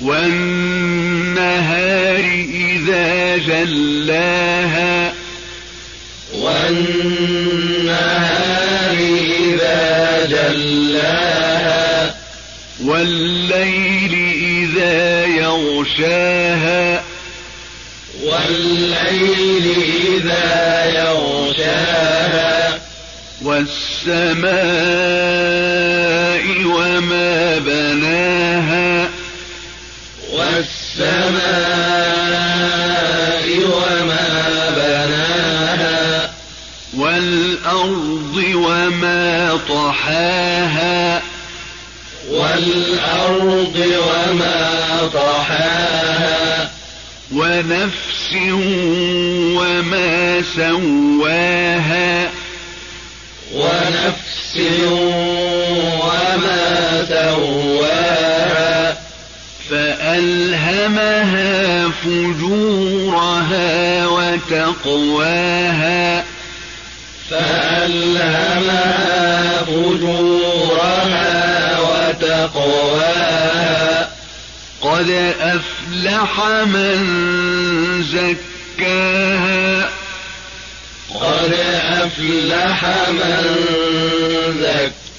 والنهار إذا جلاها. والنهار إذا جلاها. والليل إذا يغشاها. والليل إذا يغشاها. والسماء وما وما طحاها. والأرض وما طحاها. ونفس وما سواها. ونفس وما سواها. فألهمها فجورها وتقواها. فجورها وتقواها. قد أفلح من زكاها. قد أفلح من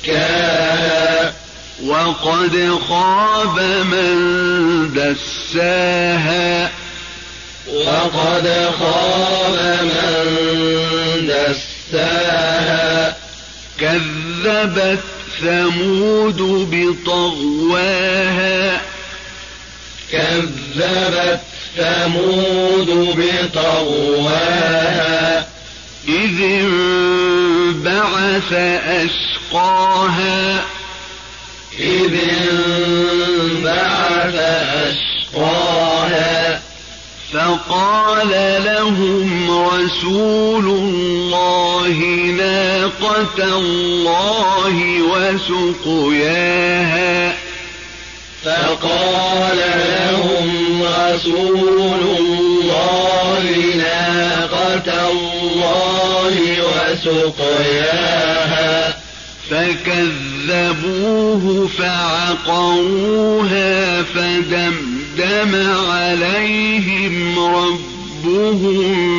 زكاها. وقد خاب من دساها. وقد خاب من دساها. كذبت ثمود بطغواها. كذبت ثمود بطغواها. إذ انبعث أشقاها. إذ انبعث أشقاها. فقال لهم رسول الله ناقة الله وسقياها. فقال لهم رسول الله ناقة الله وسقياها. فكذبوه فعقروها فدمدم عليهم ربهم